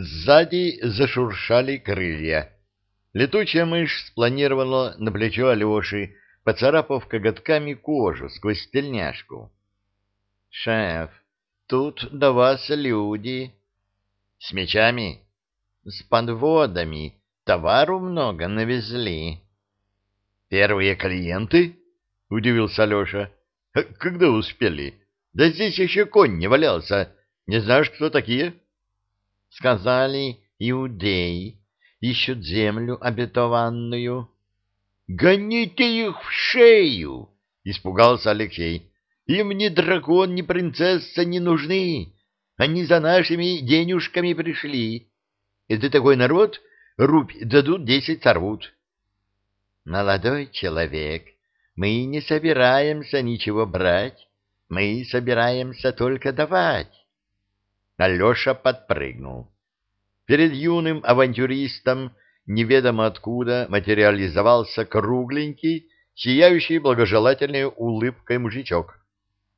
Сзади зашуршали крылья. Летучая мышь спланировала на плечо Алеши, поцарапав коготками кожу сквозь тельняшку. — Шеф, тут до вас люди. — С мечами? — С подводами. Товару много навезли. — Первые клиенты? — удивился Алеша. — Когда успели? Да здесь еще конь не валялся. Не знаешь, кто такие? — Сказали, иудеи ищут землю обетованную. — Гоните их в шею! — испугался Алексей. — Им ни дракон, ни принцесса не нужны. Они за нашими денежками пришли. Это такой народ, рубь дадут, десять сорвут. — Молодой человек, мы не собираемся ничего брать, мы собираемся только давать. Алеша подпрыгнул. Перед юным авантюристом неведомо откуда материализовался кругленький, сияющий благожелательной улыбкой мужичок.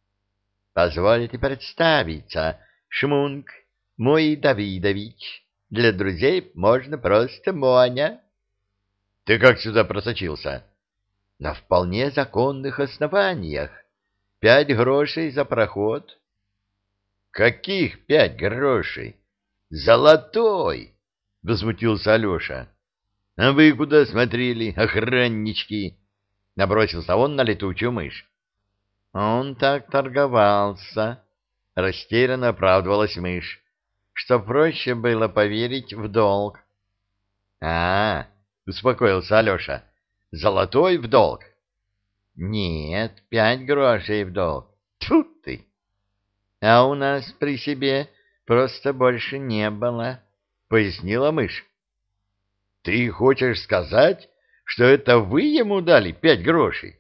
— Позвольте представиться, Шмунг, мой Давидович. Для друзей можно просто Моня. — Ты как сюда просочился? — На вполне законных основаниях. Пять грошей за проход. — Каких пять грошей? Золотой! — возмутился Алеша. — А вы куда смотрели, охраннички? — набросился он на летучую мышь. — Он так торговался, — растерянно оправдывалась мышь, — что проще было поверить в долг. — А, — успокоился Алеша, — золотой в долг? — Нет, пять грошей в долг. Тьфу ты! А у нас при себе просто больше не было, — пояснила мышь. — Ты хочешь сказать, что это вы ему дали пять грошей?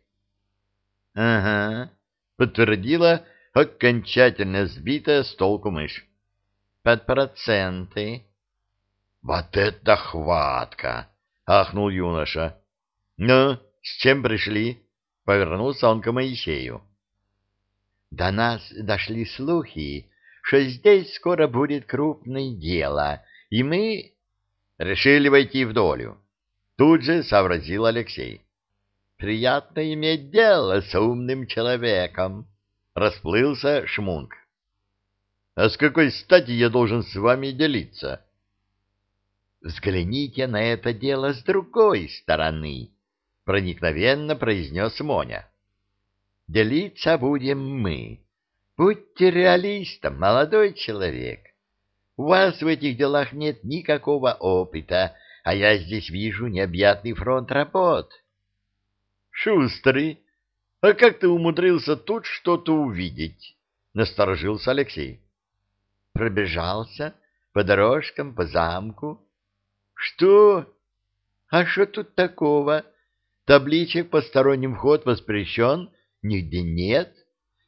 — Ага, — подтвердила окончательно сбитая с толку мышь. — Под проценты. — Вот это хватка! — ахнул юноша. — Ну, с чем пришли? — повернулся он к Моисею. До нас дошли слухи, что здесь скоро будет крупное дело, и мы решили войти в долю. Тут же сообразил Алексей. Приятно иметь дело с умным человеком, расплылся Шмунг. А с какой стати я должен с вами делиться? Взгляните на это дело с другой стороны, проникновенно произнес Моня. Делиться будем мы. Будьте реалистом, молодой человек. У вас в этих делах нет никакого опыта, а я здесь вижу необъятный фронт работ. Шустрый, а как ты умудрился тут что-то увидеть? Насторожился Алексей. Пробежался по дорожкам, по замку. Что? А что тут такого? Табличек «Посторонним вход воспрещен» Нигде нет.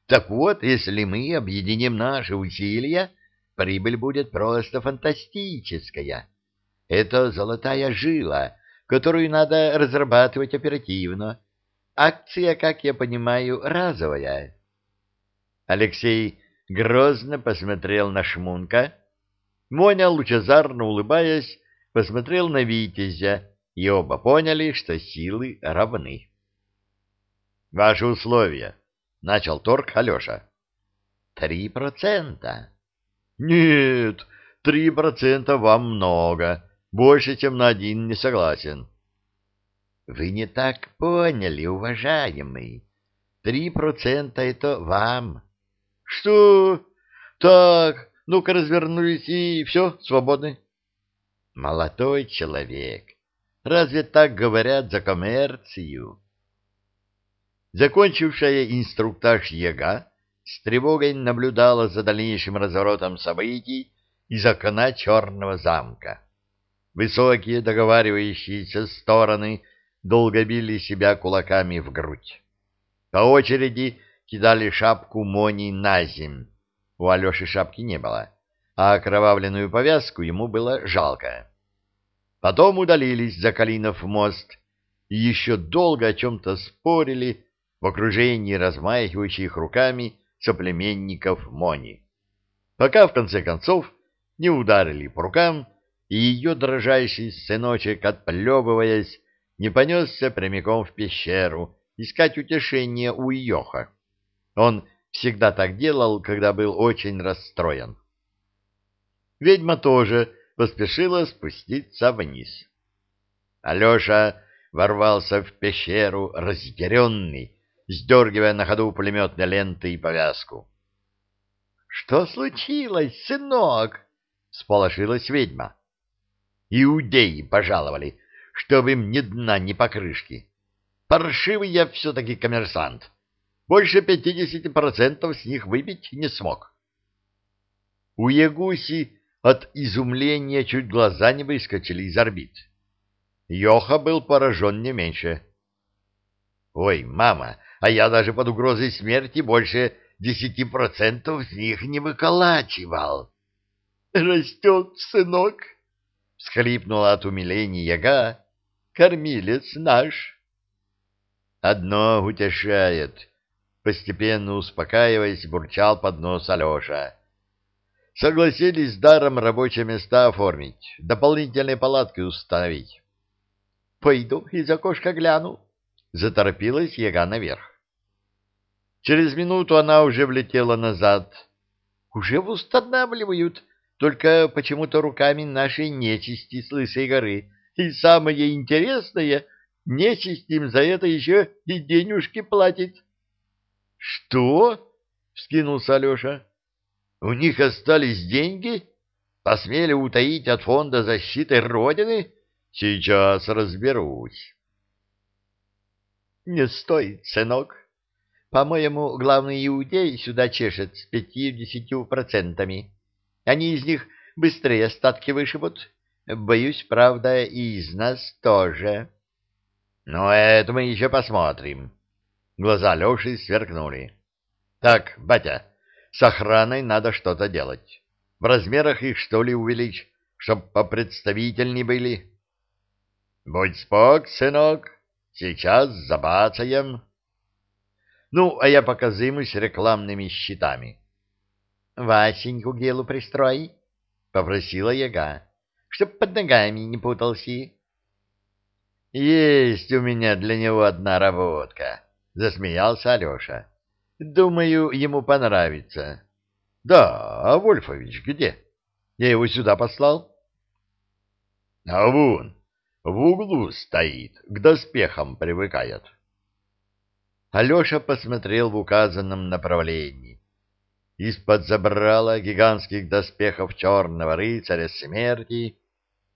Так вот, если мы объединим наши усилия, прибыль будет просто фантастическая. Это золотая жила, которую надо разрабатывать оперативно. Акция, как я понимаю, разовая. Алексей грозно посмотрел на Шмунка. Моня, лучезарно улыбаясь, посмотрел на Витязя, и оба поняли, что силы равны. Ваши условия. Начал торг Алеша. Три процента. Нет, три процента вам много. Больше, чем на один не согласен. Вы не так поняли, уважаемый. Три процента это вам. Что? Так, ну-ка развернулись и все, свободны. Молодой человек, разве так говорят за коммерцию? Закончившая инструктаж Ега с тревогой наблюдала за дальнейшим разворотом событий из окна черного замка. Высокие договаривающиеся стороны долго били себя кулаками в грудь. По очереди кидали шапку Мони на земь. У Алеши шапки не было, а окровавленную повязку ему было жалко. Потом удалились за Калинов мост и еще долго о чем-то спорили, в окружении размахивающих руками соплеменников Мони. Пока, в конце концов, не ударили по рукам, и ее дрожащий сыночек, отплевываясь, не понесся прямиком в пещеру искать утешение у Йоха. Он всегда так делал, когда был очень расстроен. Ведьма тоже поспешила спуститься вниз. Алеша ворвался в пещеру разъяренный, сдергивая на ходу пулеметные ленты и повязку. — Что случилось, сынок? — сполошилась ведьма. — Иудеи пожаловали, чтобы им ни дна, ни покрышки. Паршивый я все-таки коммерсант. Больше пятидесяти процентов с них выбить не смог. У Ягуси от изумления чуть глаза не выскочили из орбит. Йоха был поражен не меньше. — Ой, мама, а я даже под угрозой смерти больше десяти процентов с них не выколачивал. — Растет, сынок! — всхлипнула от умиления яга. — Кормилец наш! Одно утешает. Постепенно успокаиваясь, бурчал под нос Алеша. Согласились даром рабочие места оформить, дополнительные палатки установить. — Пойду из окошка гляну, — заторопилась яга наверх. Через минуту она уже влетела назад. — Уже устанавливают, только почему-то руками нашей нечисти с Лысой горы. И самое интересное, Нечисть им за это еще и денежки платит. — Что? — вскинулся Алеша. — У них остались деньги? Посмели утаить от фонда защиты Родины? Сейчас разберусь. — Не стоит, сынок. По-моему, главный иудей сюда чешет с пятью-десятью процентами. Они из них быстрее остатки вышибут. Боюсь, правда, и из нас тоже. — ну, это мы еще посмотрим. Глаза Леши сверкнули. Так, батя, с охраной надо что-то делать. В размерах их, что ли, увеличь, чтоб попредставительней были? Будь спок, сынок, сейчас забацаем. Ну, а я пока займусь рекламными щитами. — Васеньку к делу пристрой, — попросила яга, — чтоб под ногами не путался. — Есть у меня для него одна работка, — засмеялся Алеша. — Думаю, ему понравится. — Да, а Вольфович где? Я его сюда послал. — А вон, в углу стоит, к доспехам привыкает. Алеша посмотрел в указанном направлении. Из-под забрала гигантских доспехов черного рыцаря смерти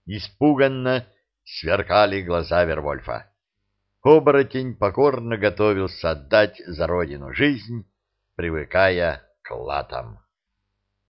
испуганно сверкали глаза Вервольфа. Оборотень покорно готовился отдать за родину жизнь, привыкая к латам.